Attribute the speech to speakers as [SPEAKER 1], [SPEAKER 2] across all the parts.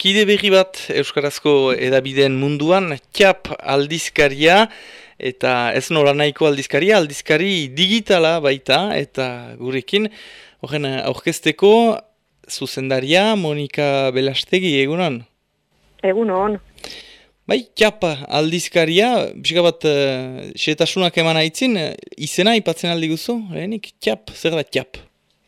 [SPEAKER 1] kide berri bat Euskarazko edabideen munduan, txap aldizkaria, eta ez nola nahiko aldizkaria, aldizkari digitala baita, eta gurekin, horren aurkezteko, zuzendaria Monika Belastegi, egunon?
[SPEAKER 2] Egunon.
[SPEAKER 1] Bai, txap aldizkaria, pixka bat, uh, xetasunak eman haitzin, izena ipatzen aldi guzu, lehenik, txap, zer da txap?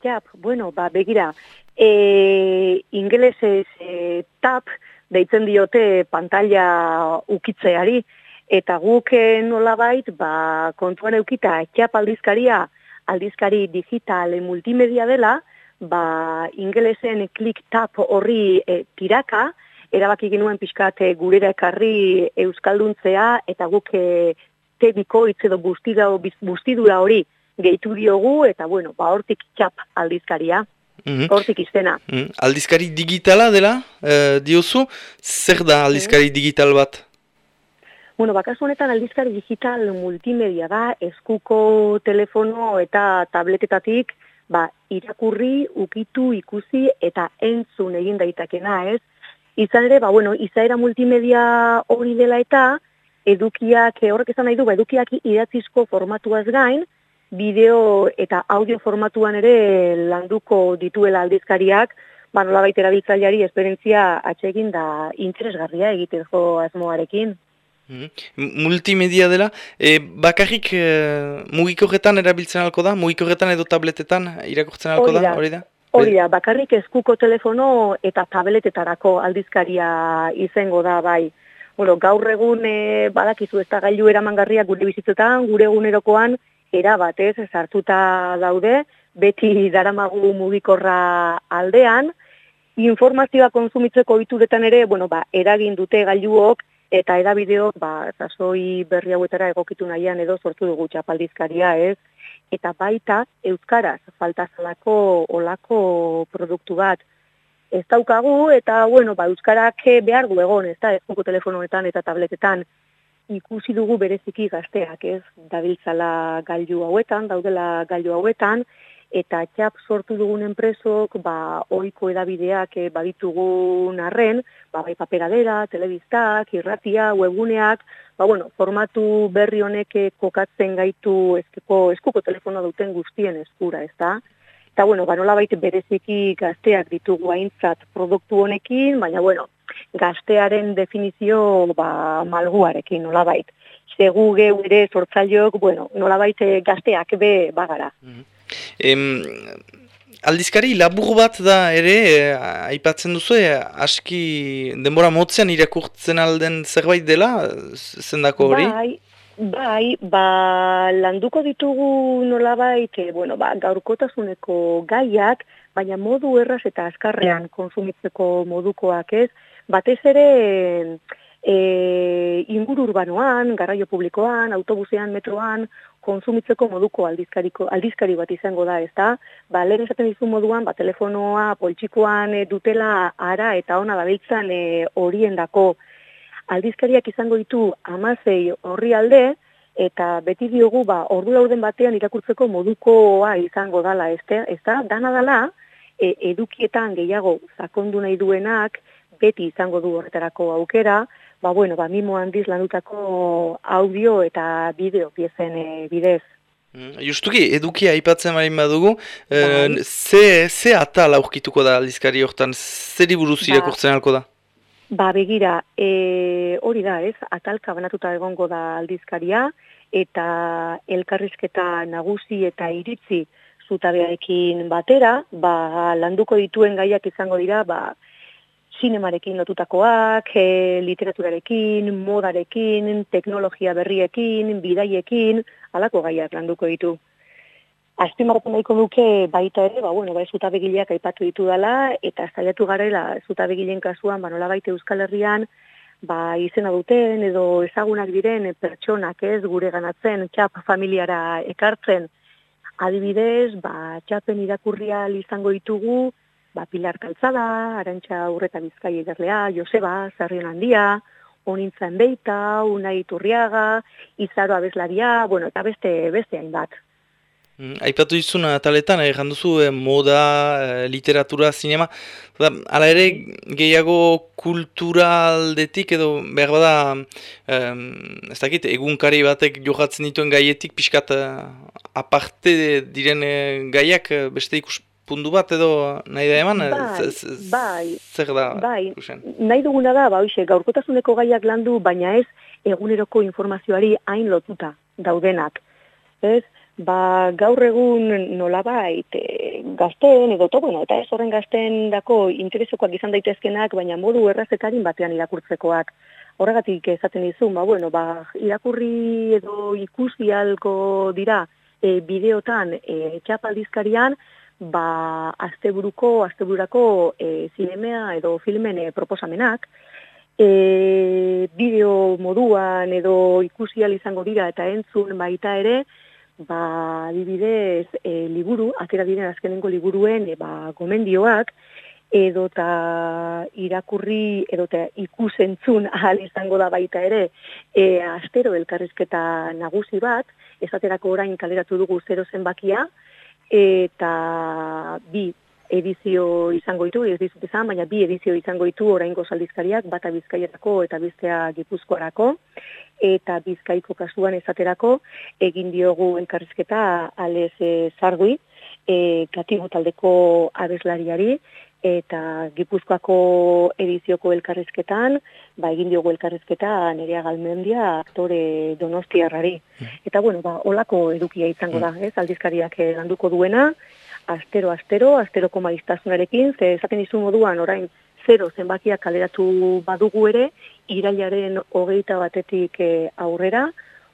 [SPEAKER 2] Txap, bueno, ba, begira, e, ingelesez e, tap deitzen diote pantalla ukitzeari, eta guk e, nolabait ba, kontuan eukita txap aldizkaria, aldizkari digital e, multimedia dela, ba, ingelesen klik tap horri e, tiraka, erabaki genuen pixkat e, gurera ekarri euskalduntzea, eta guk e, tebiko itzedo bustidura hori gehitu diogu, eta bueno, ba, hortik txap aldizkaria. Mm Hortik izena.
[SPEAKER 1] Mm Aldizkari digitala dela, e, diozu, zer da aldizkari digital bat?
[SPEAKER 2] Bueno, bakazu honetan aldizkari digital multimedia da, eskuko telefono eta tabletetatik, ba, irakurri, ukitu, ikusi eta entzun egin daitakena, ez? Izan ere, ba, bueno, izaera multimedia hori dela eta, edukiak, horrek esan nahi du, ba, edukiak idatzizko formatuaz gain, bideo eta audio formatuan ere landuko dituela aldizkariak, ba nola baita erabiltzaileari esperientzia atsegin da interesgarria egiteko asmoarekin.
[SPEAKER 1] Mm Multimedia dela, e, bakarrik e, mugikorretan erabiltzen alko da? Mugikorretan edo tabletetan irakurtzen alko da? Hori da?
[SPEAKER 2] Hori da, bakarrik eskuko telefono eta tabletetarako aldizkaria izango da, bai. Bueno, gaur egun e, badakizu ez da gailu eramangarriak gure bizitzetan, gure egunerokoan, era batez sartuta daude, beti daramagu mugikorra aldean, informazioa konsumitzeko ituretan ere, bueno, ba, eragin dute gailuok, eta edabideok, ba, zasoi berri hauetara egokitu nahian edo sortu dugu txapaldizkaria, ez? Eta baita, euskaraz, faltazalako olako produktu bat, ez daukagu, eta, bueno, ba, euskarak behar du egon, ez da, ez telefonoetan eta tabletetan, ikusi dugu bereziki gazteak, ez, dabiltzala gailu hauetan, daudela gailu hauetan, eta txap sortu dugun enpresok, ba, oiko edabideak e, baditugun arren, ba, bai paperadera, telebiztak, irratia, webuneak, ba, bueno, formatu berri honek eh, kokatzen gaitu eskeko, eskuko telefono duten guztien eskura, ez da? Eta, bueno, ba, nola baita bereziki gazteak ditugu haintzat produktu honekin, baina, bueno, gaztearen definizio ba, malguarekin nolabait. Segu geu ere sortzaileok, bueno, nolabait eh, gazteak be bagara. Mm
[SPEAKER 1] aldizkari labur bat da ere, eh, aipatzen duzu, eh, aski denbora motzean irakurtzen alden zerbait dela, zendako hori?
[SPEAKER 2] Bai, bai, ba, landuko ditugu nolabait, eh, bueno, ba, gaurkotasuneko gaiak, baina modu erraz eta azkarrean konsumitzeko modukoak ez, batez ere e, inguru urbanoan, garraio publikoan, autobusean, metroan, konsumitzeko moduko aldizkariko, aldizkari bat izango da, ez da? Ba, lehen esaten dizu moduan, ba, telefonoa, poltsikoan e, dutela ara eta ona dabiltzan e, horien dako aldizkariak izango ditu amazei horri alde, eta beti diogu, ba, ordu lauden batean irakurtzeko modukoa izango dala, ez da? Dana dala, e, edukietan gehiago zakondu nahi duenak, beti izango du horretarako aukera, ba bueno, ba mimo handiz landutako audio eta bideo piezen e, bidez.
[SPEAKER 1] Mm, justuki, edukia aipatzen marin badugu, e, ze, ze atal aurkituko da aldizkari hortan, zer buruz ba, irakurtzen alko da?
[SPEAKER 2] Ba, begira, e, hori da ez, atalka banatuta egongo da aldizkaria, eta elkarrizketa nagusi eta iritzi zutabearekin batera, ba, landuko dituen gaiak izango dira, ba, sinemarekin lotutakoak, e, literaturarekin, modarekin, teknologia berriekin, bidaiekin, alako gaiak landuko ditu. Azpimarratu nahiko duke baita ere, ba, bueno, ba, zutabegileak aipatu ditu dela, eta zaiatu garela zutabegileen kasuan, ba, nola baita Euskal Herrian, ba, izena duten edo ezagunak diren pertsonak ez gure ganatzen, txap familiara ekartzen, adibidez, ba, txapen irakurria izango ditugu, ba, Pilar Kaltzada, Arantxa Urreta Bizkai Ederlea, Joseba, Zarrion Handia, Onintzen Beita, Unai Turriaga, Izaro Abeslaria, bueno, eta beste, beste hainbat.
[SPEAKER 1] Mm, aipatu izun ataletan, eh, duzu eh, moda, eh, literatura, zinema, da, ala ere gehiago kulturaldetik edo behar bada, eh, ez dakit, egunkari batek johatzen dituen gaietik, pixkat eh, aparte diren eh, gaiak eh, beste ikus puntu bat edo nahi da eman?
[SPEAKER 2] Bai, bai,
[SPEAKER 1] zer da?
[SPEAKER 2] Bai, nahi duguna da, ba, oixe, gaurkotasuneko gaiak landu, baina ez eguneroko informazioari hain lotuta daudenak. Ez? Ba, gaur egun nolabait e, gazten edo to, bueno, eta ez horren gazten dako interesokoak izan daitezkenak, baina modu errazetarin batean irakurtzekoak. Horregatik ezaten dizu, ba, bueno, ba, irakurri edo ikusi alko dira e, bideotan e, txapaldizkarian, ba, asteburuko, asteburako e, zinemea edo filmen e, proposamenak, e, bideo moduan edo ikusi izango dira eta entzun baita ere, ba, adibidez, e, liburu, atera diren azkenengo liburuen, e, ba, gomendioak, edota irakurri, edota ikusentzun ahal izango da baita ere, e, astero elkarrizketa nagusi bat, esaterako orain kaleratu dugu zero zenbakia, eta bi edizio izango ditu, ez dizut izan, baina bi edizio izango ditu oraingo saldizkariak, bata bizkaietako eta biztea gipuzkoarako, eta bizkaiko kasuan esaterako egin diogu elkarrizketa alez e, zargui, e, katibu taldeko abeslariari, eta gipuzkoako edizioko elkarrizketan, ba, egin diogu elkarrizketa nerea galmendia aktore donostiarrari. Mm. Eta bueno, ba, olako edukia izango da, ez, aldizkariak eh, landuko duena, astero, astero, astero komaiztasunarekin, ze esaten izu moduan orain zero zenbakiak kaleratu badugu ere, irailaren hogeita batetik e, aurrera,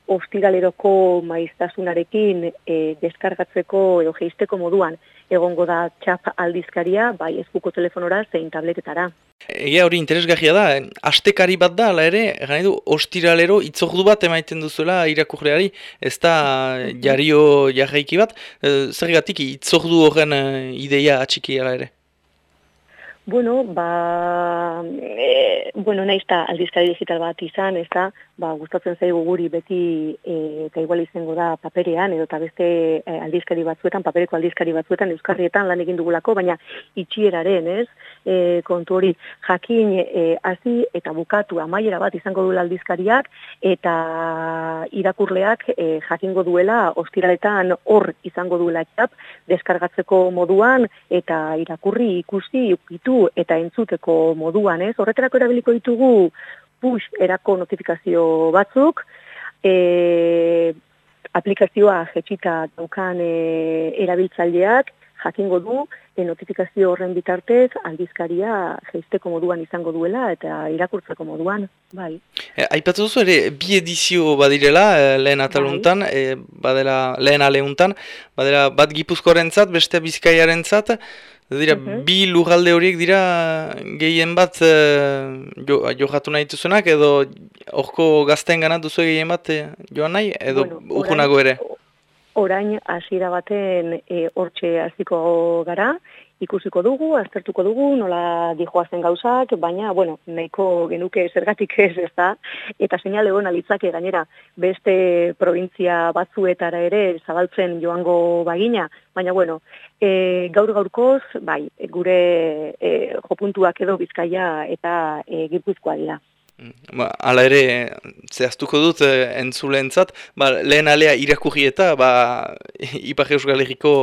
[SPEAKER 2] ostiraleroko maiztasunarekin e, deskargatzeko edo geisteko moduan egongo da txap aldizkaria, bai eskuko telefonora zein tabletetara.
[SPEAKER 1] Egia hori interesgahia da, astekari bat da, ala ere, gane du, ostiralero itzordu bat emaiten duzuela irakurreari, ez da jario jarraiki bat, e, zer gatik itzordu horren ideia atxiki ala ere?
[SPEAKER 2] Bueno, ba, bueno, nahiz aldizkari digital bat izan, ez da, ba, gustatzen zaigu guri beti e, eta igual izango da paperean, edo eta beste e, aldizkari batzuetan, papereko aldizkari batzuetan, euskarrietan lan egin dugulako, baina itxieraren, ez, e, kontu hori jakin e, hasi eta bukatu amaiera bat izango duela aldizkariak, eta irakurleak e, jakingo duela, ostiraletan hor izango duela etxap, deskargatzeko moduan, eta irakurri ikusi, ukitu, eta entzuteko moduan, ez? Horretarako erabiliko ditugu push erako notifikazio batzuk, e, aplikazioa jetxita daukan e, erabiltzaileak, jakingo du, e, notifikazio horren bitartez, aldizkaria geisteko moduan izango duela eta irakurtzeko moduan, bai.
[SPEAKER 1] E, Aipatu duzu ere, bi edizio badirela, e, lehen ataluntan, bai. e, badela, lehen aleuntan, badela bat gipuzkorentzat, beste bizkaiaren zat, Dira, mhm. bi lugalde horiek dira gehien bat uh, jo, johatu nahi duzunak, edo horko gazten gana duzu gehien bat uh, joan nahi, edo bueno, ere?
[SPEAKER 2] Orain, hasiera baten e, hortxe hasiko gara, ikusiko dugu, aztertuko dugu, nola dijoazen gauzak, baina, bueno, nahiko genuke zergatik ez, ez da, eta seinale hona litzake gainera beste provintzia batzuetara ere zabaltzen joango bagina, baina, bueno, e, gaur gaurkoz, bai, gure e, jopuntuak edo bizkaia eta e, gipuzkoa dira.
[SPEAKER 1] Ba, ala ere, zehaztuko dut eh, entzulentzat, ba, lehen alea irakurri eta ba, Ipar Euskal Herriko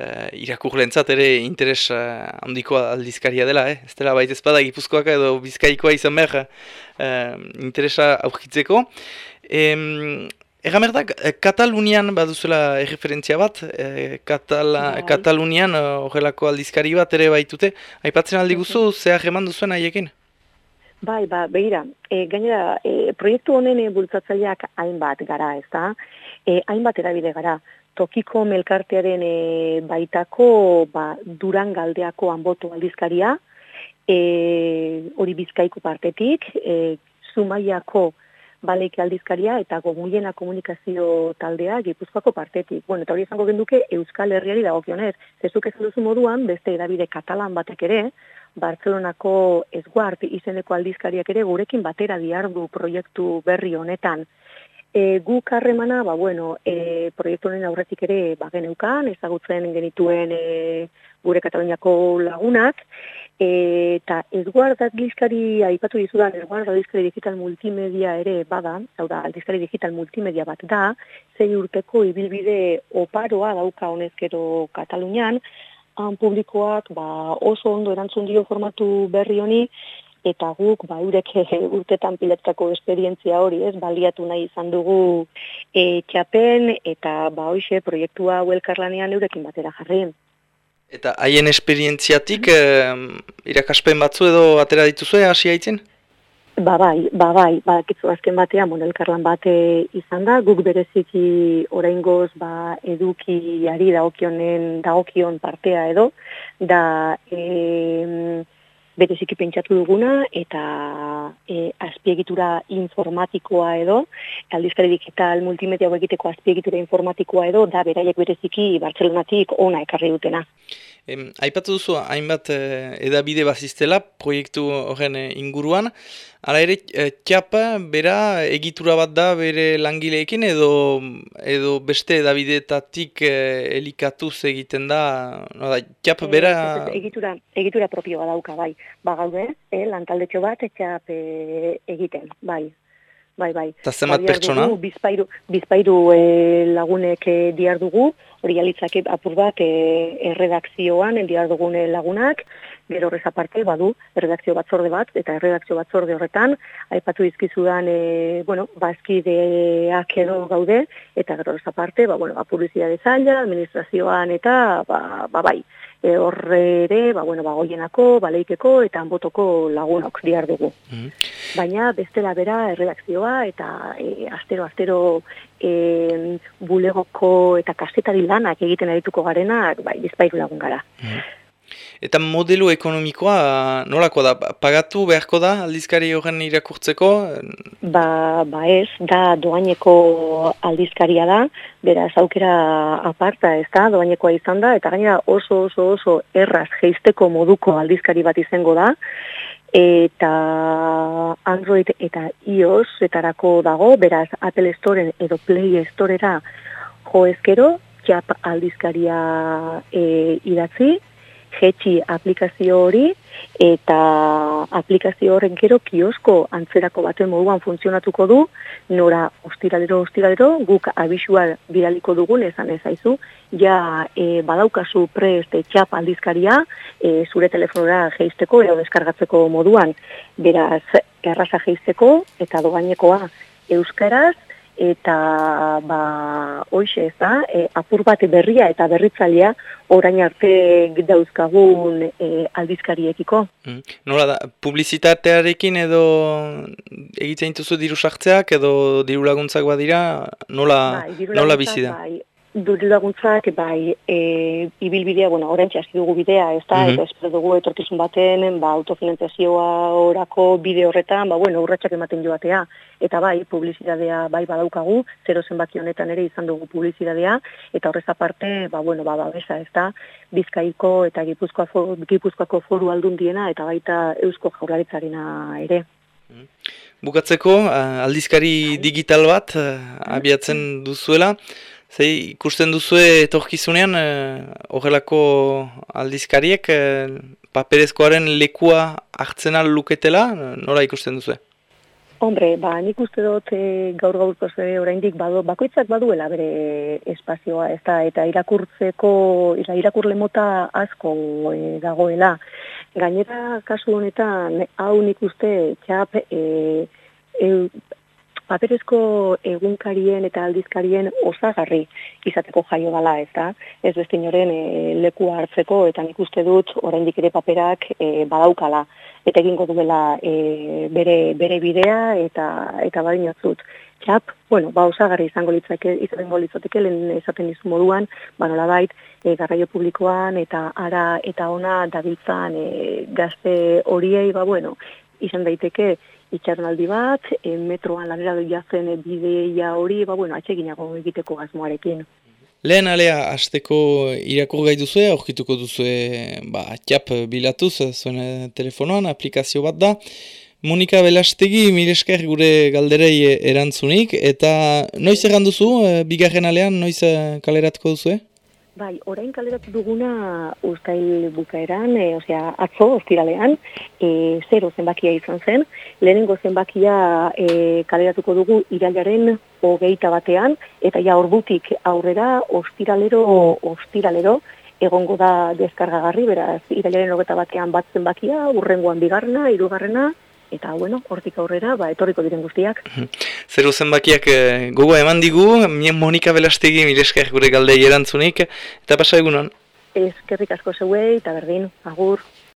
[SPEAKER 1] eh, irakurrentzat ere interes eh, handiko aldizkaria dela, eh? ez dela baita ezpada gipuzkoak edo bizkaikoa izan behar eh, interesa aurkitzeko. Egamerdak, eh, Katalunian baduzela erreferentzia bat, eh, Katala, bai. Katalunian horrelako aldizkari bat ere baitute, aipatzen aldi guzu, zehar eman duzuen haiekin?
[SPEAKER 2] Bai, ba, behira, e, gainera, e, proiektu honen e, bultzatzaileak hainbat gara, ez da? E, hainbat erabide gara, tokiko melkartearen e, baitako ba, duran galdeako anboto aldizkaria, e, hori bizkaiko partetik, e, zumaiako baleik aldizkaria eta gomuiena komunikazio taldea gipuzkoako partetik. Bueno, eta hori izango genduke Euskal Herriari dagokionez, zezuk ez duzu moduan, beste erabide katalan batek ere, Barcelonako esguart izeneko aldizkariak ere gurekin batera diardu proiektu berri honetan. E, guk harremana, ba, bueno, e, proiektu honen aurretik ere ba, geneukan, ezagutzen genituen e, gure Kataluniako lagunak, eta Edguard Aldizkari aipatu dizudan, Edguard Aldizkari Digital Multimedia ere bada, hau da, Aldizkari Digital Multimedia bat da, zein urteko ibilbide oparoa dauka honezkero Katalunian, han publikoak ba, oso ondo erantzun dio formatu berri honi, eta guk ba eurek urtetan piletzako esperientzia hori, ez, baliatu nahi izan dugu e, txapen eta ba hoize proiektua elkarlanean eurekin batera jarri.
[SPEAKER 1] Eta haien esperientziatik eh, irakaspen batzu edo atera dituzue hasi haitzen?
[SPEAKER 2] Ba bai, ba bai, ba kitzu azken batean mon elkarlan bate izan da, guk bereziki oraingoz ba edukiari dagokionen dagokion partea edo da eh bereziki pentsatu duguna eta e, azpiegitura informatikoa edo, aldizkari digital multimedia egiteko azpiegitura informatikoa edo, da beraiek bereziki Bartzelonatik ona ekarri dutena.
[SPEAKER 1] Aipatu duzu, hainbat eh, edabide baziztela proiektu horren eh, inguruan, Hala ere, e, txapa, bera, egitura bat da bere langileekin edo edo beste edabidetatik eh, elikatuz egiten da, no da, txapa, bera...
[SPEAKER 2] egitura, egitura propioa dauka, bai. Ba, gaude, e, lantaldetxo bat, txap egiten, bai. Bai, bai.
[SPEAKER 1] Eta zenbat pertsona?
[SPEAKER 2] Bizpairu, bizpairu e, lagunek e, diar dugu, hori alitzake apur bat e, erredakzioan, diar dugune lagunak, gero horrez aparte, badu, erredakzio batzorde bat, eta erredakzio batzorde horretan, aipatu izkizudan, e, bueno, bazkideak edo gaude, eta gero horrez aparte, ba, bueno, ba, publizidade zaila, administrazioan, eta, ba, ba bai, e, horre ere, ba, bueno, ba, goienako, baleikeko, eta anbotoko lagunok diar dugu. Mm Baina, bestela bera, erredakzioa, eta e, astero, astero, e, bulegoko eta kastetari lanak egiten arituko garenak, bai, bizpairu lagun gara. Mm
[SPEAKER 1] Eta modelo ekonomikoa nolako da? Pagatu beharko da aldizkari horren irakurtzeko?
[SPEAKER 2] Ba, ba ez, da doaineko aldizkaria da, beraz aukera aparta ez da, doainekoa izan da, eta gainera oso oso oso erraz geisteko moduko aldizkari bat izango da, eta Android eta iOS etarako dago, beraz Apple Storeen edo Play Storera jo ezkero, txap aldizkaria e, idatzi, jetxi aplikazio hori eta aplikazio horren gero kiosko antzerako baten moduan funtzionatuko du, nora ostiralero ostiralero guk abisua bidaliko dugun esan ezaizu, ja e, badaukazu preste txap aldizkaria e, zure telefonora geisteko edo deskargatzeko moduan, beraz erraza geisteko eta doainekoa euskaraz, eta ba hoize ez da e, apur bat berria eta berritzailea orain arte dauzkagun e, aldizkariekiko.
[SPEAKER 1] Mm. Nola da, publizitatearekin edo egiten dituzu diru sartzeak edo diru laguntzak badira, nola, bai, nola bizi da? Bai,
[SPEAKER 2] dut laguntzak, bai, e, ibilbidea, bueno, orentxe hasi dugu bidea, ez da, mm eta espero dugu etorkizun baten, ba, autofinantzazioa orako bide horretan, ba, bueno, urratxak ematen joatea, eta bai, publizidadea bai badaukagu, zero zenbaki honetan ere izan dugu publizidadea, eta horrez aparte, ba, bueno, ba, babesa, ez da, bizkaiko eta gipuzkoako, gipuzkoako foru aldundiena, eta baita eusko jaurlaritzarena ere. Mhm.
[SPEAKER 1] Bukatzeko, aldizkari digital bat, abiatzen duzuela, Zei, ikusten duzue etorkizunean, eh, horrelako aldizkariek, eh, paperezkoaren lekua hartzen luketela, nola ikusten duzue?
[SPEAKER 2] Hombre, ba, nik uste dut e, gaur gaurko ze oraindik badu, bakoitzak baduela bere espazioa, ez da, eta irakurtzeko, ira, irakurle mota asko e, dagoela. Gainera, kasu honetan, hau nik uste, txap, e, e, paperezko egunkarien eta aldizkarien osagarri izateko jaio dala, ez da? Ez beste inoren e, leku hartzeko eta nik uste dut oraindik ere paperak e, badaukala eta egingo duela e, bere, bere bidea eta eta badinotzut. Txap, bueno, ba osagarri izango litzake, izango litzateke lehen esaten dizu moduan, ba nolabait, e, garraio publikoan eta ara eta ona dabiltzan e, gazte horiei, ba bueno, izan daiteke itxarnaldi bat, e, metroan lanera doia zen bideia hori, ba, bueno, atxeginago egiteko gazmoarekin.
[SPEAKER 1] Lehen alea, azteko irakur gai duzue, aurkituko duzue, ba, txap bilatuz, zuen telefonoan, aplikazio bat da. Monika Belastegi, milesker gure galderei erantzunik, eta noiz egan duzu, e, bigarren alean, noiz e, kaleratuko duzu, eh?
[SPEAKER 2] Bai, orain kaleratu duguna ustail bukaeran, e, osea, atzo, ostiralean, e, zero zenbakia izan zen, lehenengo zenbakia e, kaleratuko dugu irailaren hogeita batean, eta ja ordutik aurrera, ostiralero, ostiralero, egongo da deskargagarri, beraz, irailaren hogeita batean bat zenbakia, urrengoan bigarrena, irugarrena, eta bueno, hortik aurrera, ba, etorriko diren guztiak.
[SPEAKER 1] Zeru zenbakiak e, gogo eman digu, mien Monika Belastegi, milesker gure galdei erantzunik, eta pasa egunon?
[SPEAKER 2] Ez, kerrik asko zeuei, eta berdin, agur.